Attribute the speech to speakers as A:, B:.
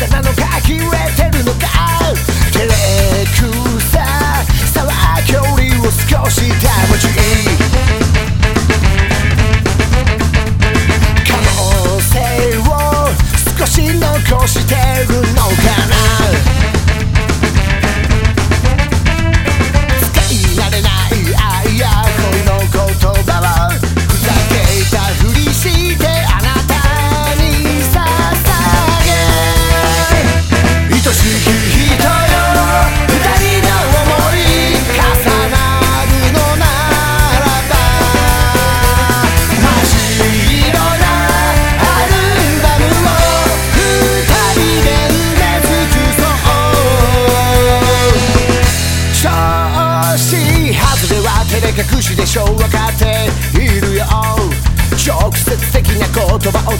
A: さなのかてるのか。照れくささは距離を少し保ち。隠しでしょう分かっているよ。直接的な言葉を